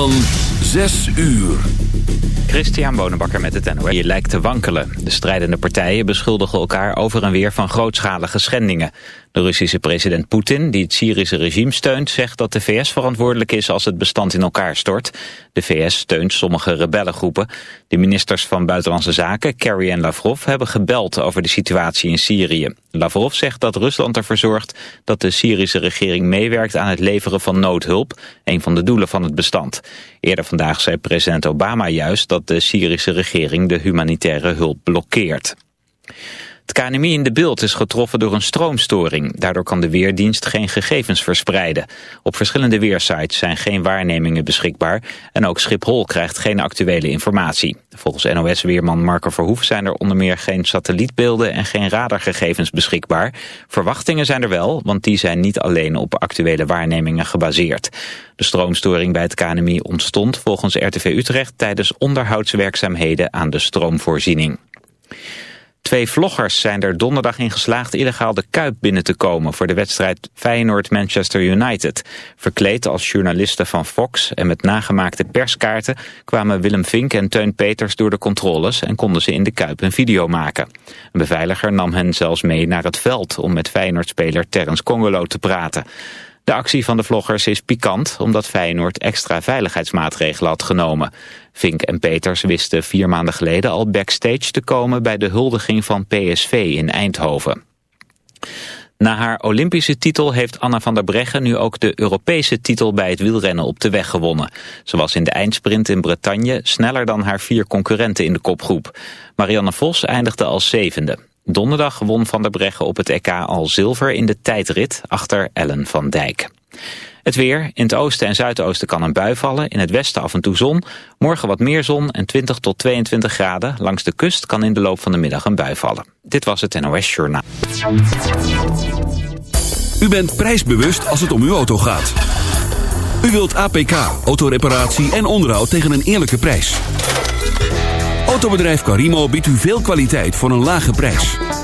van 6 uur. Christian Bonenbakker met het NOS. Je lijkt te wankelen. De strijdende partijen beschuldigen elkaar over en weer van grootschalige schendingen. De Russische president Poetin, die het Syrische regime steunt... zegt dat de VS verantwoordelijk is als het bestand in elkaar stort. De VS steunt sommige rebellengroepen. De ministers van Buitenlandse Zaken, Kerry en Lavrov... hebben gebeld over de situatie in Syrië. Lavrov zegt dat Rusland ervoor zorgt... dat de Syrische regering meewerkt aan het leveren van noodhulp... een van de doelen van het bestand. Eerder vandaag zei president Obama juist... dat de Syrische regering de humanitaire hulp blokkeert. Het KNMI in de beeld is getroffen door een stroomstoring. Daardoor kan de Weerdienst geen gegevens verspreiden. Op verschillende weersites zijn geen waarnemingen beschikbaar... en ook Schiphol krijgt geen actuele informatie. Volgens NOS-weerman Marco Verhoef zijn er onder meer geen satellietbeelden... en geen radargegevens beschikbaar. Verwachtingen zijn er wel, want die zijn niet alleen op actuele waarnemingen gebaseerd. De stroomstoring bij het KNMI ontstond volgens RTV Utrecht... tijdens onderhoudswerkzaamheden aan de stroomvoorziening. Twee vloggers zijn er donderdag in geslaagd illegaal de Kuip binnen te komen voor de wedstrijd Feyenoord-Manchester United. Verkleed als journalisten van Fox en met nagemaakte perskaarten kwamen Willem Vink en Teun Peters door de controles en konden ze in de Kuip een video maken. Een beveiliger nam hen zelfs mee naar het veld om met Feyenoord-speler Terence Congolo te praten. De actie van de vloggers is pikant omdat Feyenoord extra veiligheidsmaatregelen had genomen. Vink en Peters wisten vier maanden geleden al backstage te komen bij de huldiging van PSV in Eindhoven. Na haar Olympische titel heeft Anna van der Breggen nu ook de Europese titel bij het wielrennen op de weg gewonnen. Ze was in de eindsprint in Bretagne sneller dan haar vier concurrenten in de kopgroep. Marianne Vos eindigde als zevende. Donderdag won Van der Breggen op het EK al zilver in de tijdrit achter Ellen van Dijk. Het weer. In het oosten en zuidoosten kan een bui vallen. In het westen af en toe zon. Morgen wat meer zon en 20 tot 22 graden. Langs de kust kan in de loop van de middag een bui vallen. Dit was het NOS Journaal. U bent prijsbewust als het om uw auto gaat. U wilt APK, autoreparatie en onderhoud tegen een eerlijke prijs. Autobedrijf Carimo biedt u veel kwaliteit voor een lage prijs.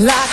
Like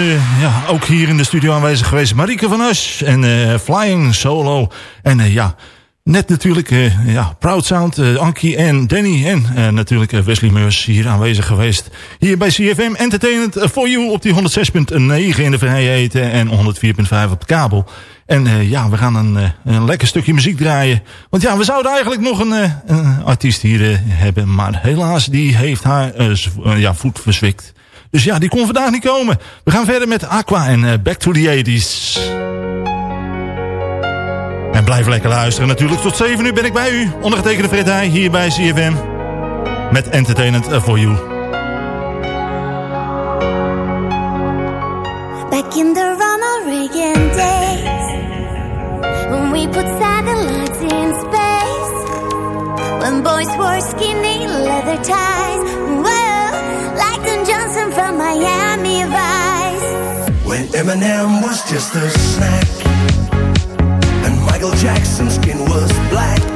eh, ja, ook hier in de studio aanwezig geweest Marieke van Us en eh, Flying Solo. En eh, ja, net natuurlijk ja, Proud Sound, Ankie en Danny en natuurlijk Wesley Meurs hier aanwezig geweest. Hier bij CFM Entertainment for You op die 106.9 in de vrije eten en 104.5 op de kabel. En ja, we gaan een, een lekker stukje muziek draaien. Want ja, we zouden eigenlijk nog een, een artiest hier hebben. Maar helaas, die heeft haar ja, voet verzwikt. Dus ja, die kon vandaag niet komen. We gaan verder met Aqua en eh, Back to the 80s. En blijf lekker luisteren natuurlijk. Tot 7 uur ben ik bij u. Ondergetekende Fred Heij, hier bij CFM. Met Entertainment for You. Back in the Ronald Reagan days, when we put satellites in space, when boys wore skinny leather ties, Eminem was just a snack. And Michael Jackson's skin was black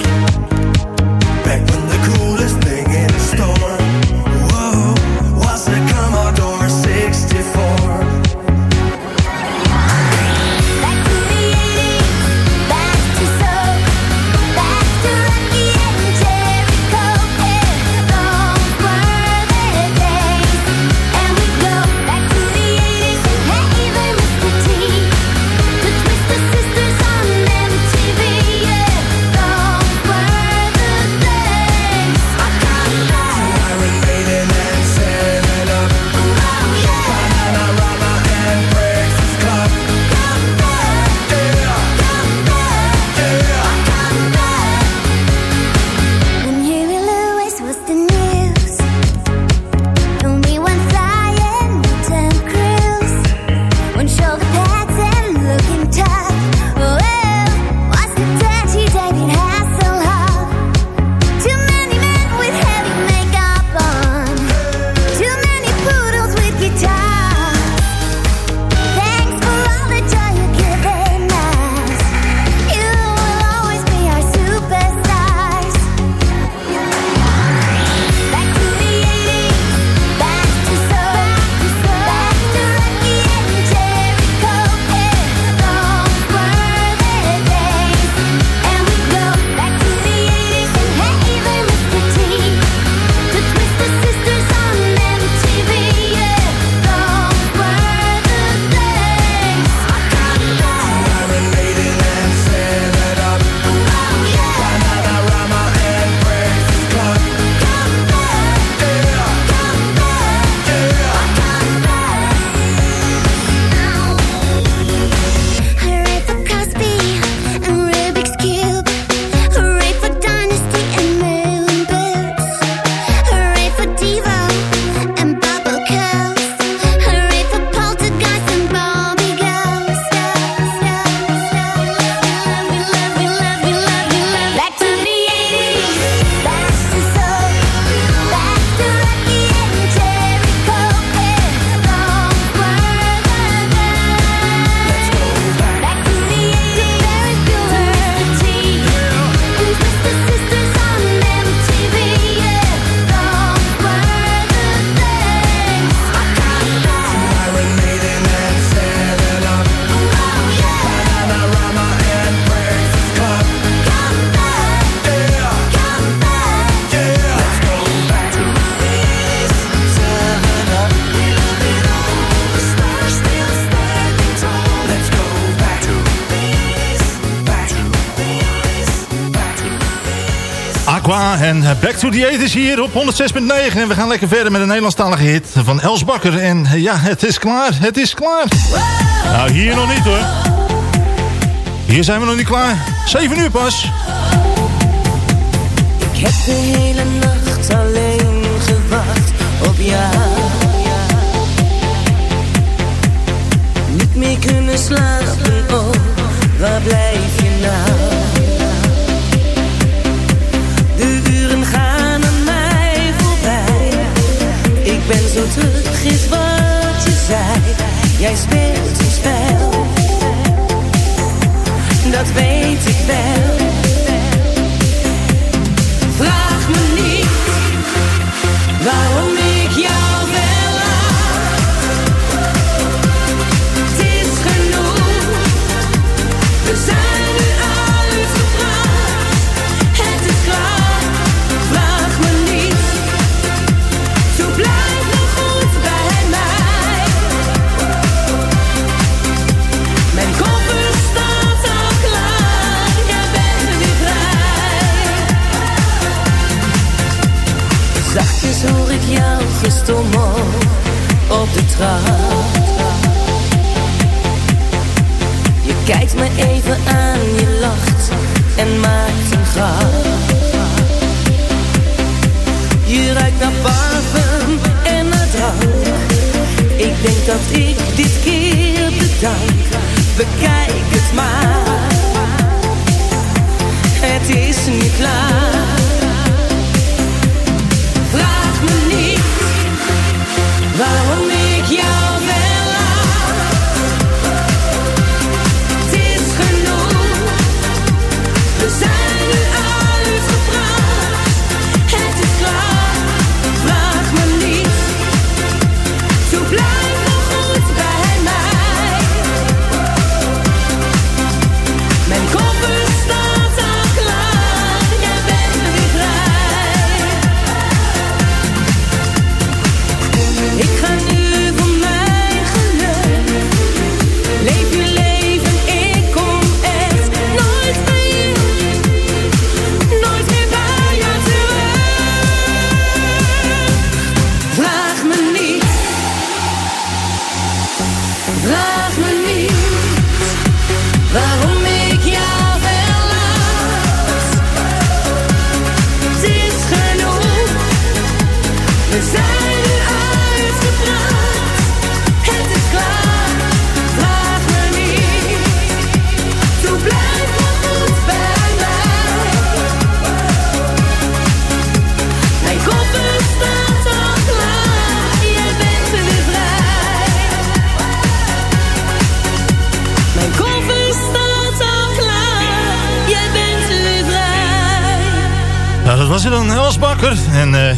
En eh, Back to the 80 hier op 106.9. En we gaan lekker verder met een Nederlandstalige hit van Els Bakker. En eh, ja, het is klaar, het is klaar. Nou, hier nog niet hoor. Hier zijn we nog niet klaar. 7 uur pas. Ik heb de hele nacht alleen gewacht op jou.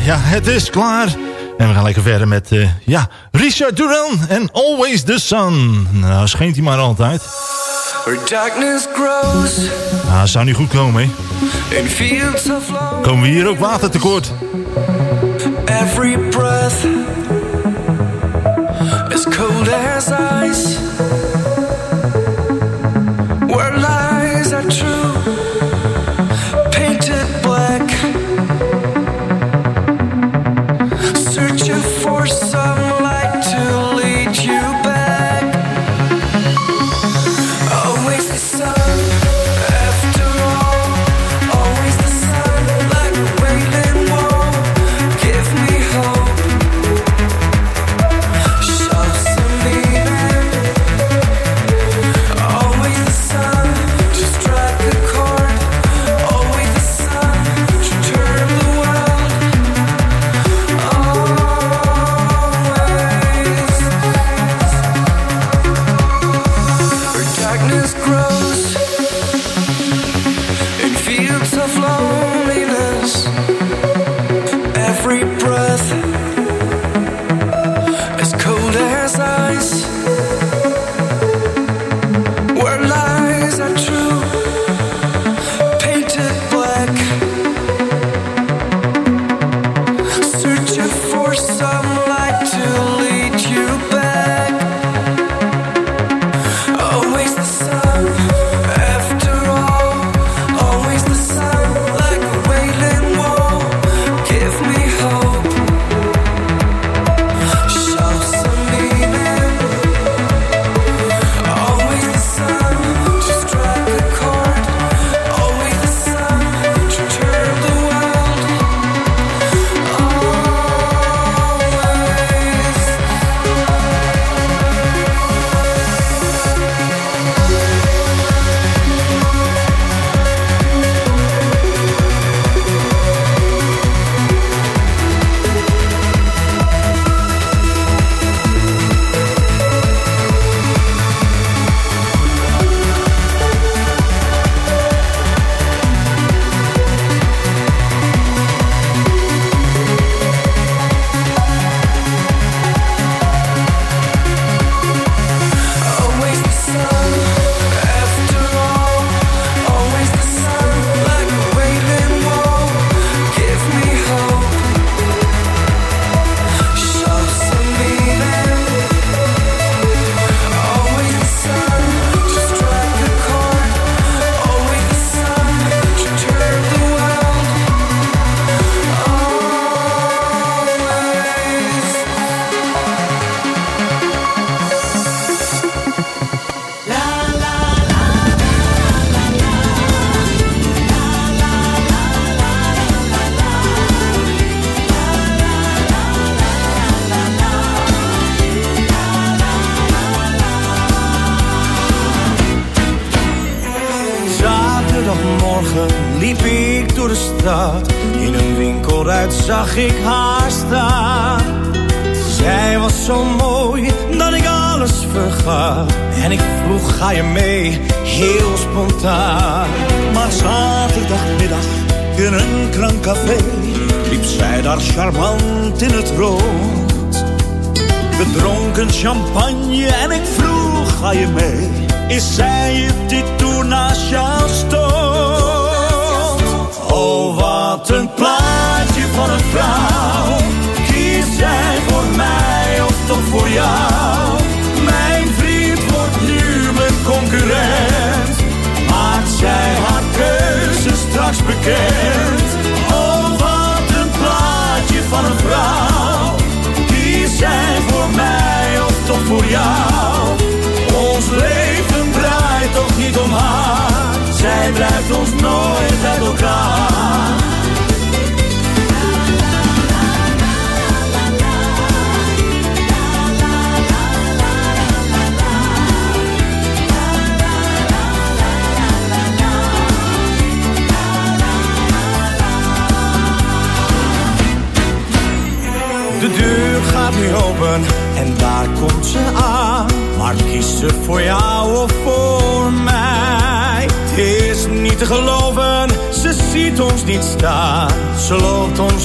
ja, het is klaar. En we gaan lekker verder met uh, ja, Richard Duran en Always the Sun. Nou, schijnt hij maar altijd. Her darkness grows. Nou, zou niet goed komen, hè. In fields komen we hier ook watertekort. Every breath is cold as ice. Where lies are true.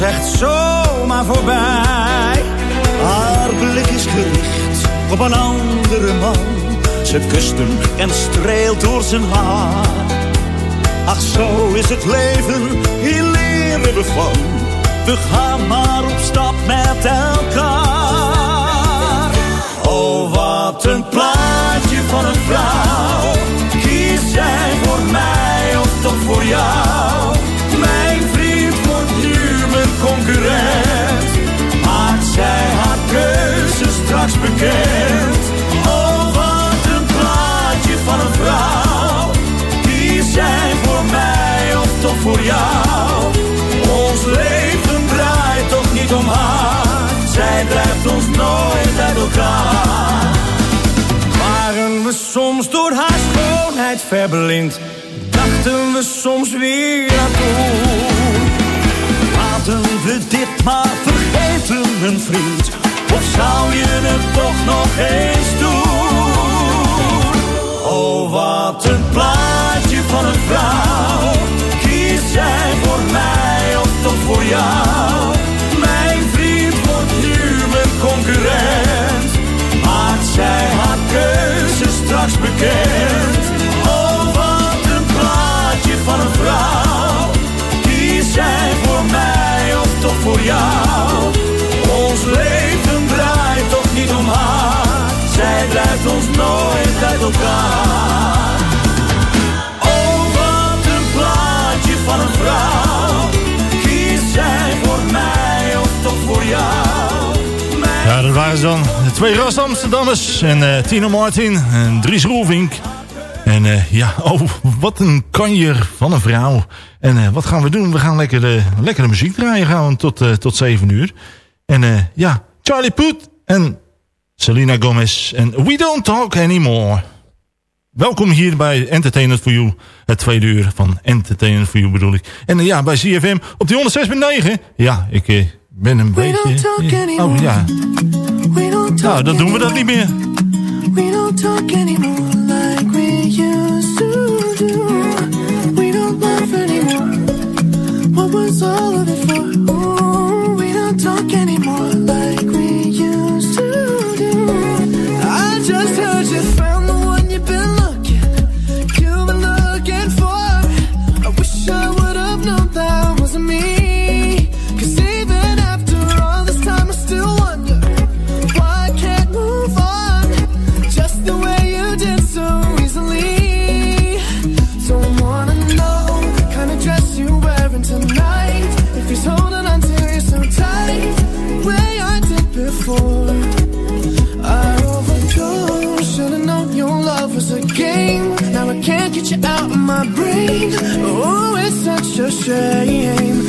Echt zomaar voorbij. Haar blik is gericht op een andere man. Ze kust hem en streelt door zijn haar. Ach, zo is het leven, hier leren we van. We gaan maar op stap met elkaar. Oh, wat een plaatje van een vrouw. Kies jij voor mij of toch voor jou? Concurrent. Maakt zij haar keuze straks bekend? Oh, wat een plaatje van een vrouw. Kies jij voor mij of toch voor jou? Ons leven draait toch niet om haar. Zij drijft ons nooit uit elkaar. Waren we soms door haar schoonheid verblind? Dachten we soms weer aan toen? We dit maar vergeten, mijn vriend. Of zou je het toch nog eens doen? Oh, wat een plaatje van een vrouw. Kies jij voor mij of toch voor jou? Mijn vriend wordt nu mijn concurrent. Maakt zij haar keuze straks bekend? Dan. De twee Rast Amsterdammers. En eh Tino Martin en Dries Roelvink. En eh, ja, oh, wat een kanjer van een vrouw. En eh, wat gaan we doen? We gaan lekker de, lekkere muziek draaien gaan tot, tot 7 uur. En ja, Charlie Puth en Selena Gomez. En We Don't Talk Anymore. Welkom hier bij Entertainment for You. Het tweede uur van Entertainment for You bedoel ik. En ja, bij CFM op die 106.9. Ja, ik ben een We beetje... don't talk eh, anymore. oh ja, nou dan doen we dat niet meer. We don't talk anymore like we used to do. We don't laugh anymore. What was all of it for? Ooh, we don't talk anymore brain. Oh, it's such a shame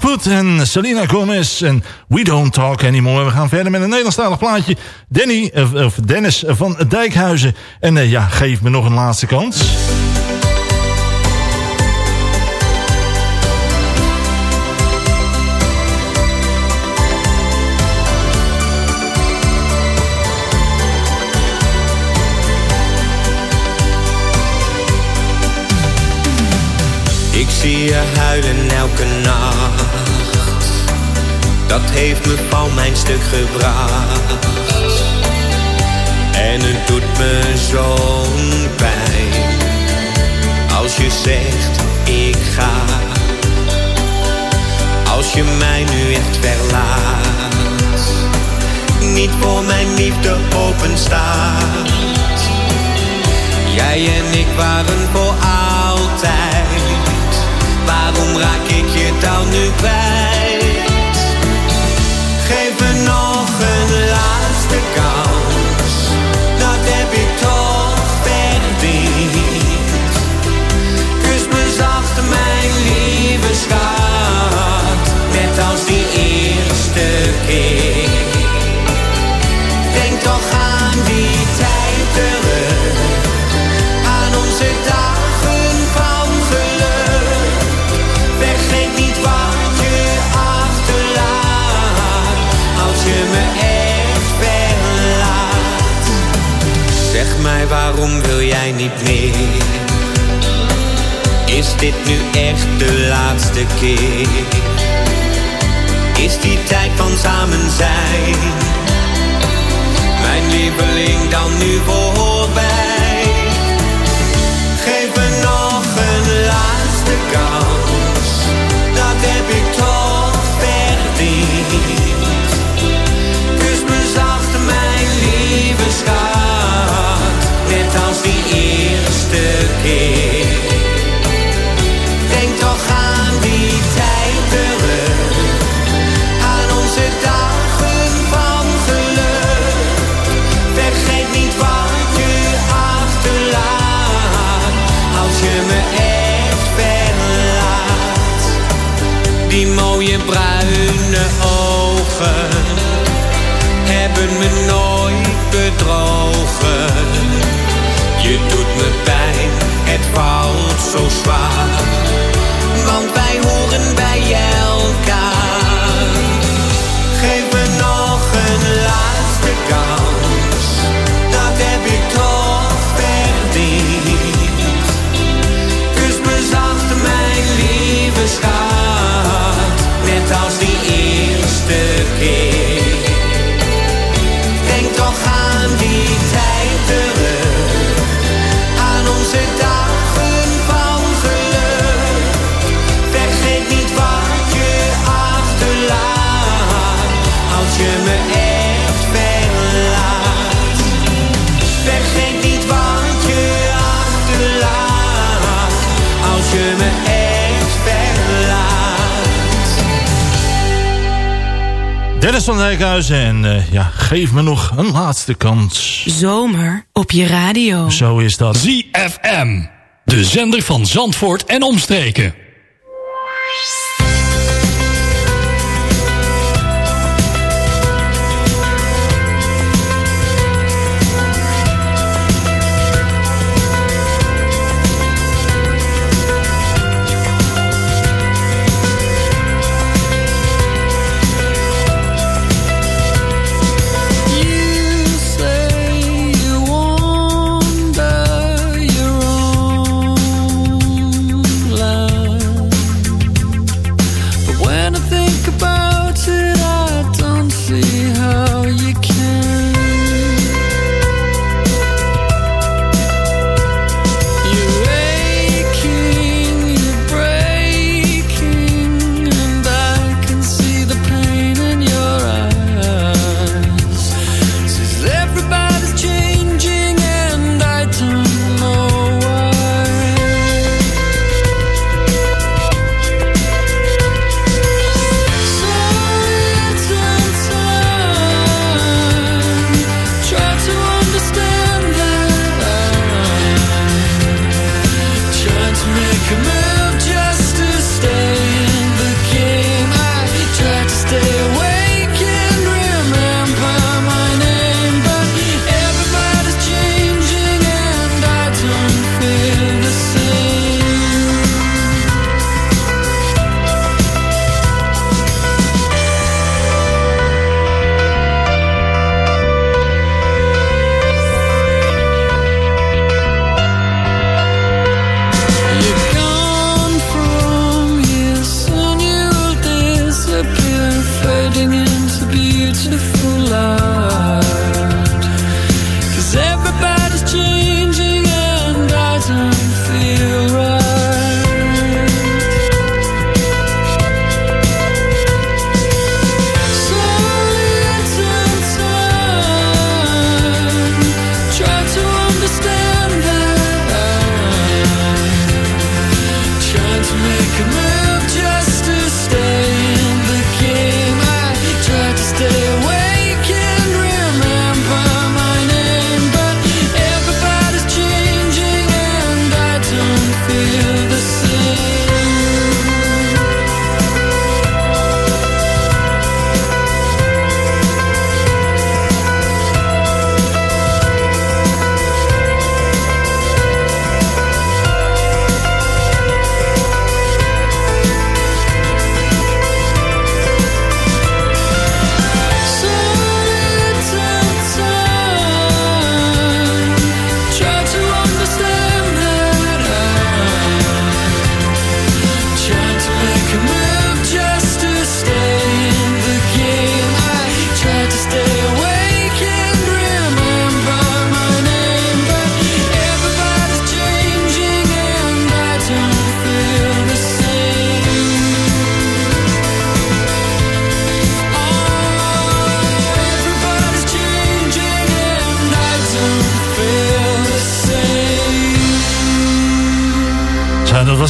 Charlie en Selena Gomez en We Don't Talk Anymore. We gaan verder met een Nederlandstalig plaatje. Danny, eh, of Dennis van Dijkhuizen. En eh, ja, geef me nog een laatste kans. Ik zie je huilen elke nacht dat heeft me van mijn stuk gebracht. En het doet me zo'n pijn, als je zegt ik ga. Als je mij nu echt verlaat, niet voor mijn liefde openstaat. Jij en ik waren voor altijd, waarom raak ik je dan nu kwijt? moving know. waarom wil jij niet meer? Is dit nu echt de laatste keer? Is die tijd van samen zijn? Mijn lieveling dan nu voorbij? Geef me nog een laatste kans. bruine ogen hebben me nooit bedrogen. Je doet me pijn, het valt zo zwaar, want wij horen bij jou. Dennis van Dijkhuizen en eh, ja, geef me nog een laatste kans. Zomer op je radio. Zo is dat. ZFM. De zender van Zandvoort en omstreken.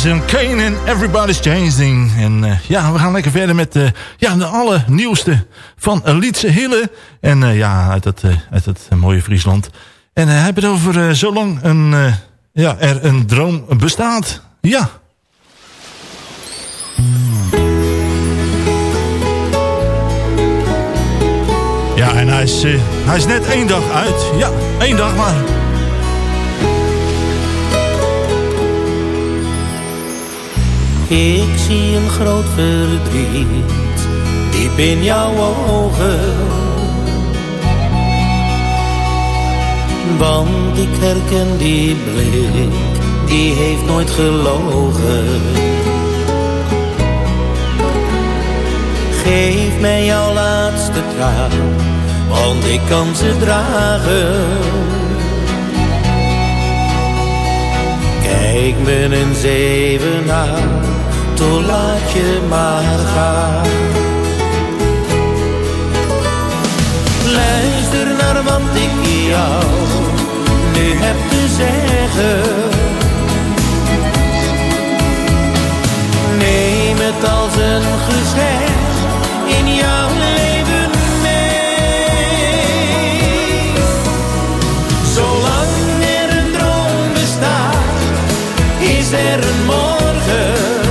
Kane en Everybody's Changing. En eh, ja, we gaan lekker verder met eh, ja, de allernieuwste van Lietse Hille. En eh, ja, uit dat, uit dat mooie Friesland. En hij heeft het over zolang een, ja, er een droom bestaat. Ja. Ja, en hij is, hij is net één dag uit. Ja, één dag maar. Ik zie een groot verdriet diep in jouw ogen. Want ik herken die blik, die heeft nooit gelogen. Geef mij jouw laatste traan, want ik kan ze dragen. Kijk me eens even aan, totdat je maar gaan. Luister naar wat ik jou nu heb te zeggen. Neem het als een geschenk in jouw leven mee. Zolang er een droom bestaat, is er een morgen.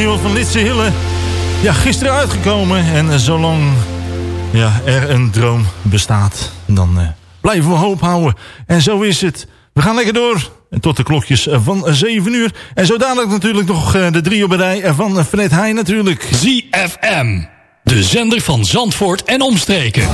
nieuwe van Litse Hille. Ja, gisteren uitgekomen. En eh, zolang ja, er een droom bestaat, dan uh, blijven we hoop houden. En zo is het. We gaan lekker door tot de klokjes eh, van 7 uur. En zo natuurlijk nog de drie op rij van Fred Heijn natuurlijk. ZFM, de zender van Zandvoort en omstreken.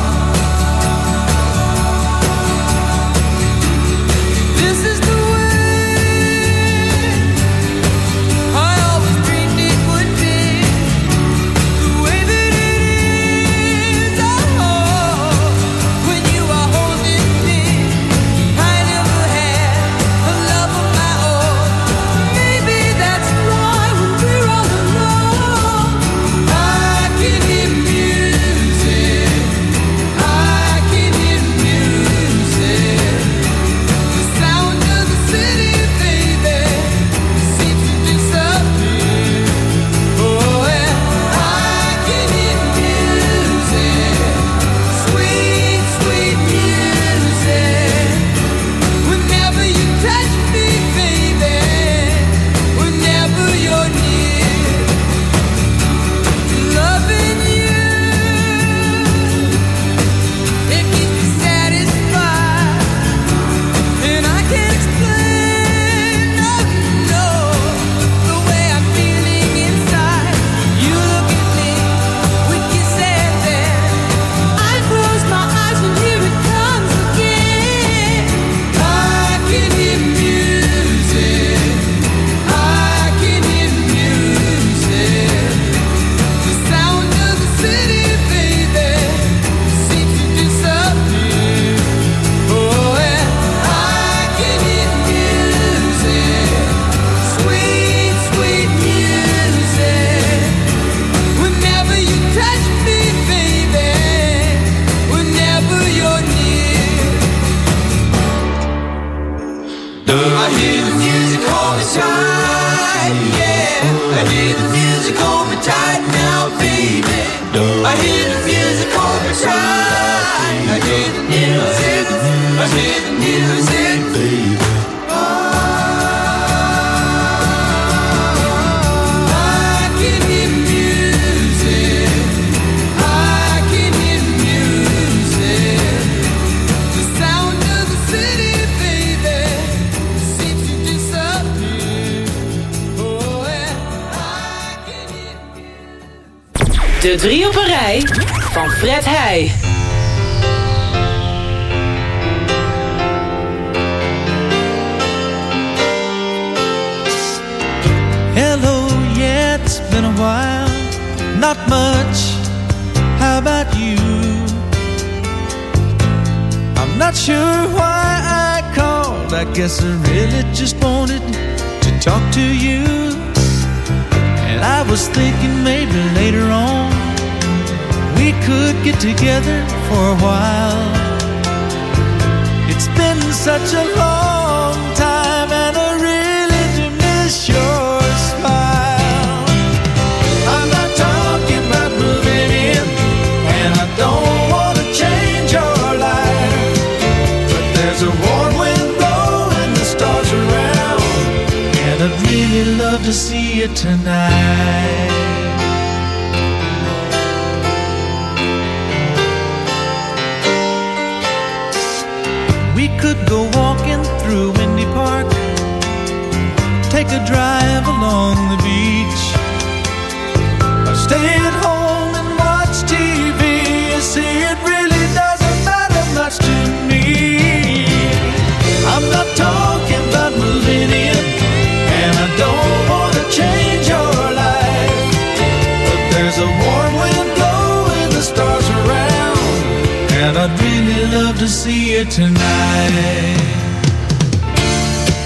see you tonight.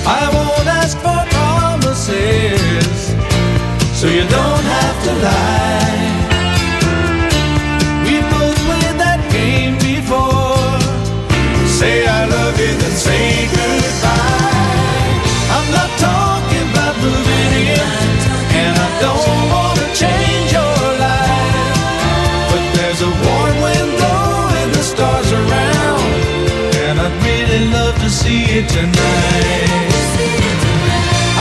I won't ask for promises, so you don't have to lie. tonight.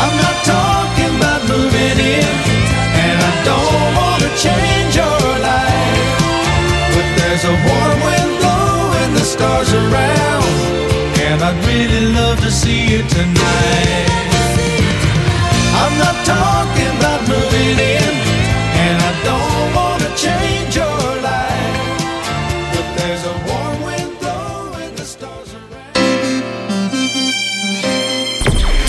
I'm not talking about moving in, and I don't want to change your life. But there's a warm wind blowing the stars around, and I'd really love to see you tonight. I'm not talking about moving in.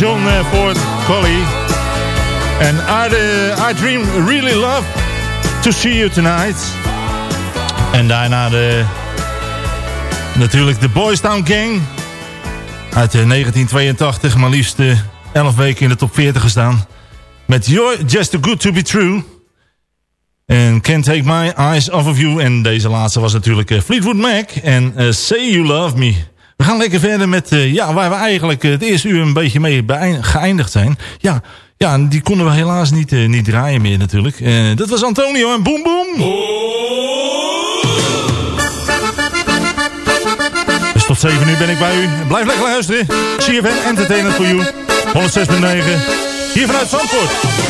John Ford eh, Colley. En I, eh, I Dream Really Love To See You Tonight. En daarna de, natuurlijk de Boys Town Gang. Uit eh, 1982, maar liefst 11 weken in de top 40 gestaan. Met You're Just Too Good To Be True. En Can't Take My Eyes Off Of You. En deze laatste was natuurlijk Fleetwood Mac. En Say You Love Me. We gaan lekker verder met eh, ja, waar we eigenlijk eh, het eerste uur een beetje mee geëindigd zijn. Ja, ja die konden we helaas niet, eh, niet draaien meer natuurlijk. Dat was Antonio en boem boem. Dus tot 7 uur ben ik bij u. Blijf lekker luisteren. Cfn Entertainment for You. 106.9. Hier vanuit Zandvoort.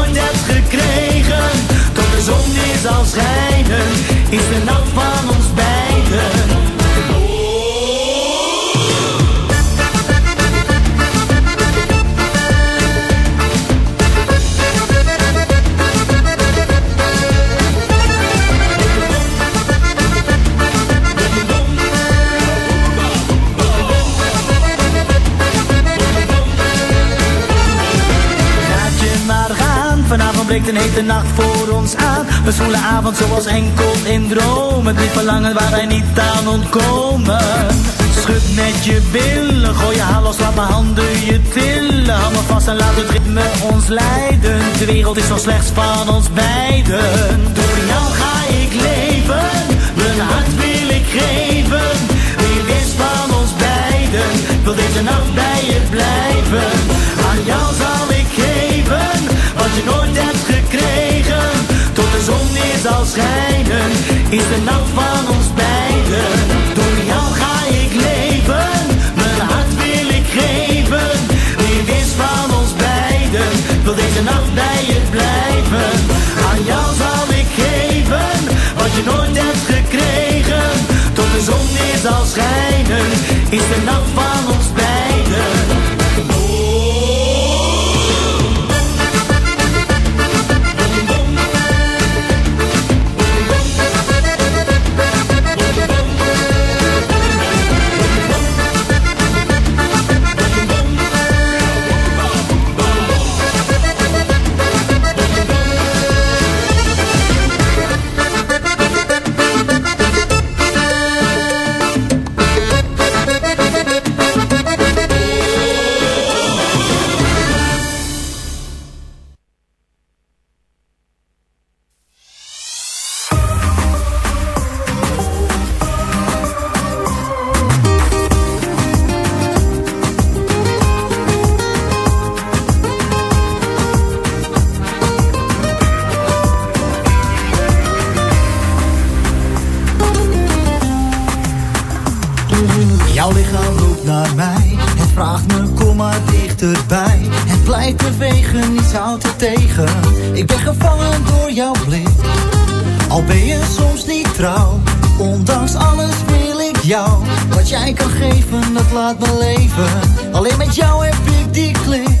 zal schijnen, is de nacht van ons breekt een hete nacht voor ons aan. Een zwoele avond zoals enkel in dromen. Dit verlangen waar wij niet aan ontkomen. Schud met je billen, gooi je haar los, laat mijn handen je tillen. Hou vast en laat het ritme ons leiden. De wereld is nog slechts van ons beiden. Door jou ga ik leven, mijn hart wil ik geven. Wie wist van ons beiden, wil deze nacht bij je blijven. Aan jou zal ik geven, wat je nooit hebt gekregen. Tot de zon weer zal schijnen, is de nacht van ons beiden. Door jou ga ik leven, mijn hart wil ik geven. Wie wist van ons beiden, wil deze nacht bij je blijven. Aan jou zal ik geven, wat je nooit hebt gekregen. Tot de zon weer zal schijnen, is de nacht van ons Blijft bewegen, niets houdt het tegen. Ik ben gevangen door jouw blik. Al ben je soms niet trouw. Ondanks alles wil ik jou. Wat jij kan geven, dat laat me leven. Alleen met jou heb ik die klik.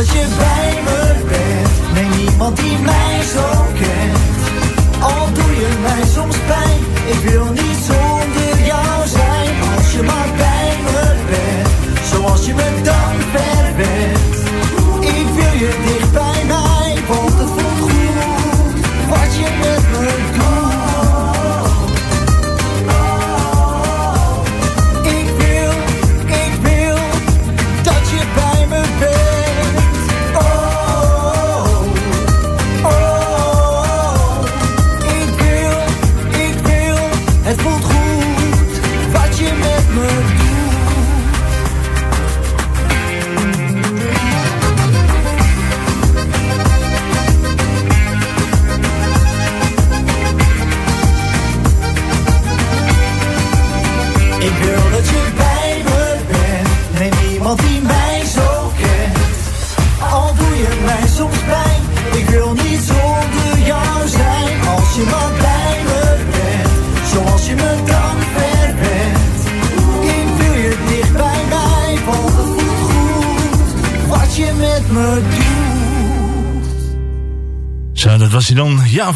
dat je bij me bent. Nee, niemand die mij zo kent. Al doe je mij soms pijn. Ik wil niet zonder jou zijn. Als je maar bij me bent. Zoals je me dan verwendt. Ik wil je dicht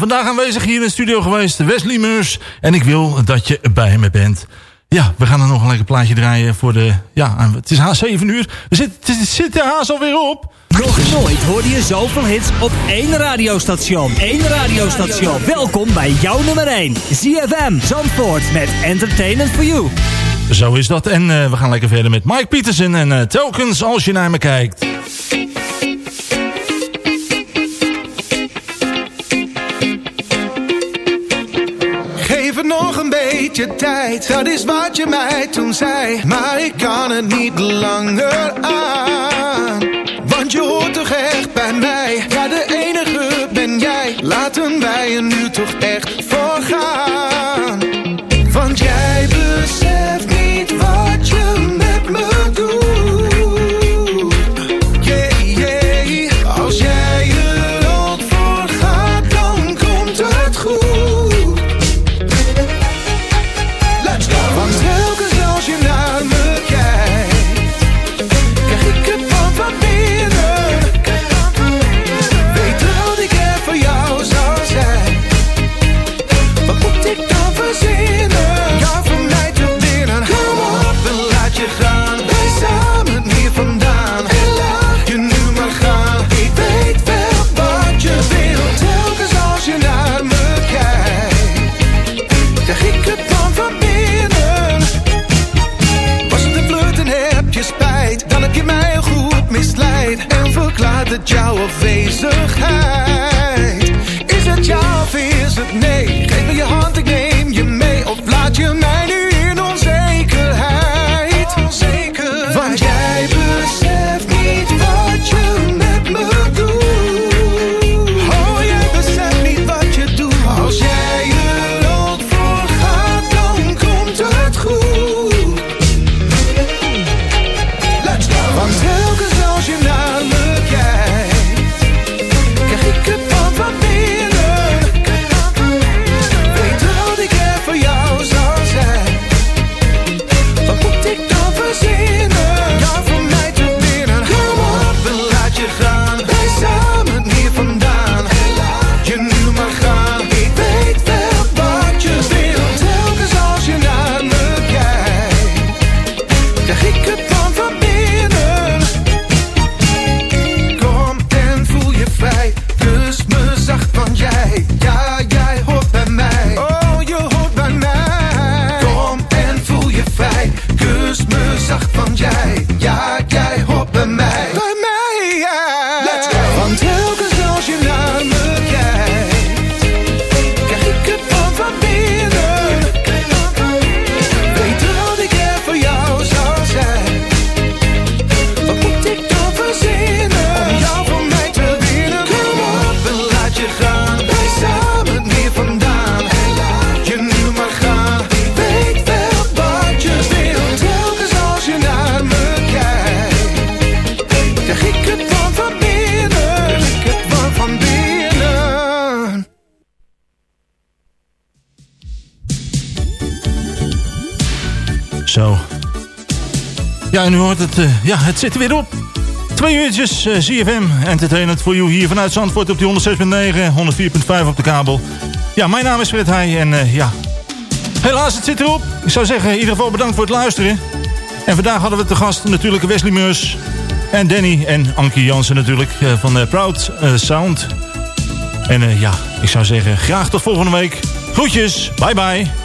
vandaag aanwezig hier in de studio geweest. Wesley Meurs. En ik wil dat je bij me bent. Ja, we gaan er nog een lekker plaatje draaien voor de... Ja, het is haast 7 uur. We zitten, het zit er haast alweer op. Nog nooit hoorde je zoveel hits op één radiostation. Eén radiostation. Welkom bij jouw nummer 1. ZFM Zandvoort met Entertainment for You. Zo is dat. En eh, we gaan lekker verder met Mike Peterson. En eh, telkens als je naar me kijkt. Dat is wat je mij toen zei. Maar ik kan het niet langer aan. Want je hoort toch echt bij mij. Ja, de enige ben jij. Laten wij er nu toch echt voor gaan. Want jij beseft niet wat je met me doet. Als jij er ook voor gaat, dan komt het goed. En u hoort het. eh, ja, het zit er weer op. Twee uurtjes eh, CFM Entertainment voor u hier vanuit Zandvoort op die 106.9, 104.5 op de kabel. Ja, mijn naam is Fred Heij en eh, ja, helaas het zit erop. Ik zou zeggen, in ieder geval bedankt voor het luisteren. En vandaag hadden we te gast natuurlijk Wesley Meurs en Danny en Ankie Jansen natuurlijk van Proud Sound. En ja, ik zou zeggen, graag tot volgende week. Groetjes, bye bye.